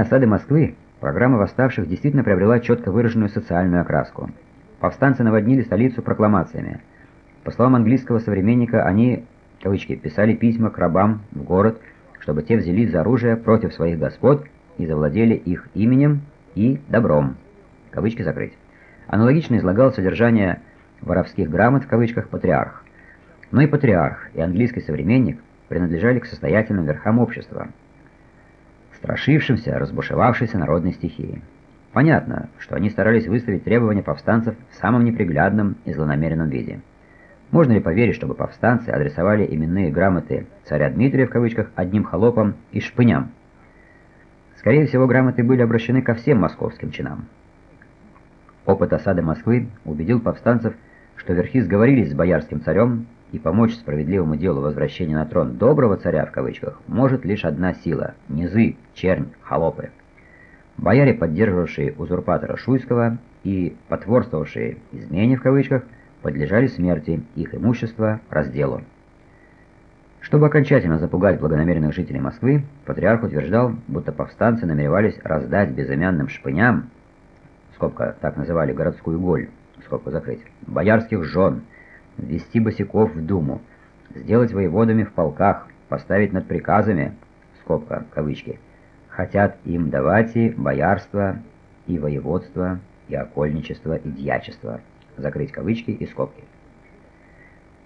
осады Москвы программа восставших действительно приобрела четко выраженную социальную окраску. Повстанцы наводнили столицу прокламациями. По словам английского современника, они, кавычки, писали письма к рабам в город, чтобы те взялись за оружие против своих господ и завладели их именем и добром. Кавычки закрыть. Аналогично излагал содержание воровских грамот в кавычках патриарх. Но и патриарх, и английский современник принадлежали к состоятельным верхам общества страшившимся разбушевавшейся народной стихии. Понятно, что они старались выставить требования повстанцев в самом неприглядном и злонамеренном виде. Можно ли поверить, чтобы повстанцы адресовали именные грамоты «царя Дмитрия» в кавычках одним холопам и шпыням? Скорее всего, грамоты были обращены ко всем московским чинам. Опыт осады Москвы убедил повстанцев, что верхи сговорились с боярским царем и помочь справедливому делу возвращения на трон доброго царя в кавычках может лишь одна сила – низы, чернь, холопы. Бояре, поддерживавшие узурпатора Шуйского и потворствовавшие «измене» в кавычках, подлежали смерти, их имущество – разделу. Чтобы окончательно запугать благонамеренных жителей Москвы, патриарх утверждал, будто повстанцы намеревались раздать безымянным шпыням, скобка так называли городскую голь, скобка закрыть, боярских жен – ввести босиков в Думу, сделать воеводами в полках, поставить над приказами, скобка, кавычки, хотят им давать и боярство, и воеводство, и окольничество, и дьячество, закрыть кавычки и скобки.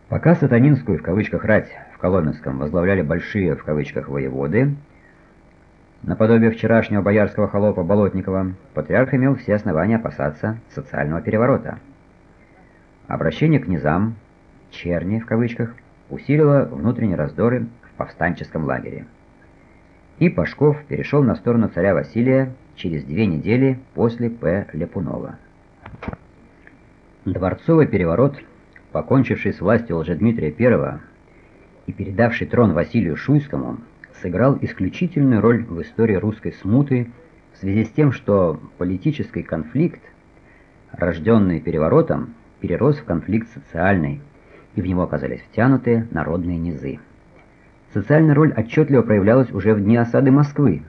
Пока сатанинскую в кавычках рать в Коломенском возглавляли большие в кавычках воеводы, наподобие вчерашнего боярского холопа Болотникова, патриарх имел все основания опасаться социального переворота. Обращение к низам, черни в кавычках, усилило внутренние раздоры в повстанческом лагере. И Пашков перешел на сторону царя Василия через две недели после П. Ляпунова. Дворцовый переворот, покончивший с властью Лжедмитрия I и передавший трон Василию Шуйскому, сыграл исключительную роль в истории русской смуты в связи с тем, что политический конфликт, рожденный переворотом, перерос в конфликт социальный, и в него оказались втянуты народные низы. Социальная роль отчетливо проявлялась уже в дни осады Москвы.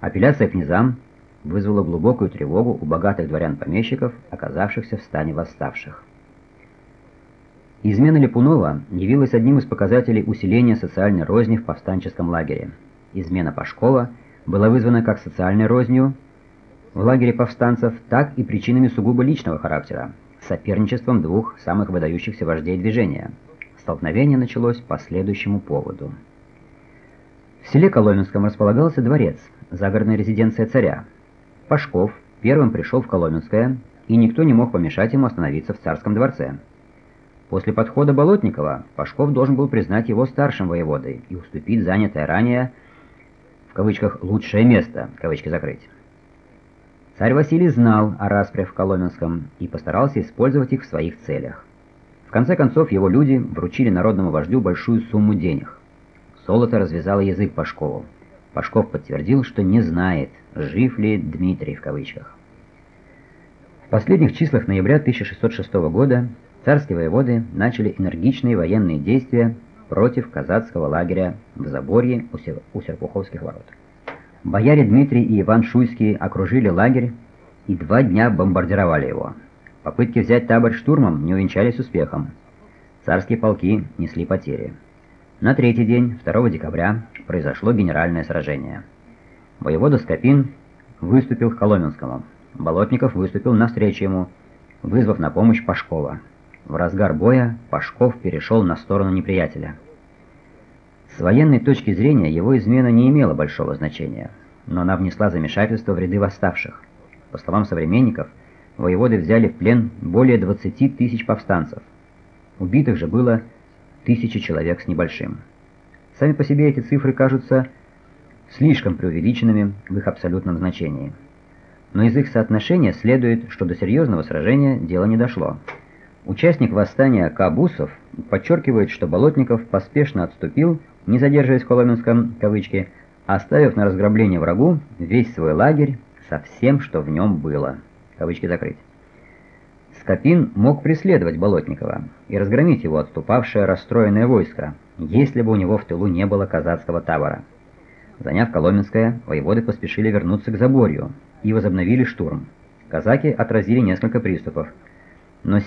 Апелляция к низам вызвала глубокую тревогу у богатых дворян-помещиков, оказавшихся в стане восставших. Измена Липунова явилась одним из показателей усиления социальной розни в повстанческом лагере. Измена Пашкова была вызвана как социальной рознью, в лагере повстанцев, так и причинами сугубо личного характера, соперничеством двух самых выдающихся вождей движения. Столкновение началось по следующему поводу. В селе Коломенском располагался дворец, загородная резиденция царя. Пашков первым пришел в Коломенское, и никто не мог помешать ему остановиться в царском дворце. После подхода Болотникова Пашков должен был признать его старшим воеводой и уступить занятое ранее, в кавычках, «лучшее место», кавычки закрыть. Царь Василий знал о распрях в Коломенском и постарался использовать их в своих целях. В конце концов, его люди вручили народному вождю большую сумму денег. Золото развязало язык Пашкову. Пашков подтвердил, что не знает, жив ли Дмитрий в кавычках. В последних числах ноября 1606 года царские воеводы начали энергичные военные действия против казацкого лагеря в Заборье у Серпуховских ворот. Бояре Дмитрий и Иван Шуйский окружили лагерь и два дня бомбардировали его. Попытки взять табор штурмом не увенчались успехом. Царские полки несли потери. На третий день, 2 декабря, произошло генеральное сражение. Воевода Скопин выступил к Коломенскому. Болотников выступил навстречу ему, вызвав на помощь Пашкова. В разгар боя Пашков перешел на сторону неприятеля. С военной точки зрения его измена не имела большого значения, но она внесла замешательство в ряды восставших. По словам современников, воеводы взяли в плен более 20 тысяч повстанцев. Убитых же было тысячи человек с небольшим. Сами по себе эти цифры кажутся слишком преувеличенными в их абсолютном значении. Но из их соотношения следует, что до серьезного сражения дело не дошло. Участник восстания Кабусов подчеркивает, что Болотников поспешно отступил не задерживаясь в Коломенском, кавычки, оставив на разграбление врагу весь свой лагерь со всем, что в нем было, кавычки закрыть. Скопин мог преследовать Болотникова и разгромить его отступавшее расстроенное войско, если бы у него в тылу не было казацкого табора. Заняв Коломенское, воеводы поспешили вернуться к Заборью и возобновили штурм. Казаки отразили несколько приступов, но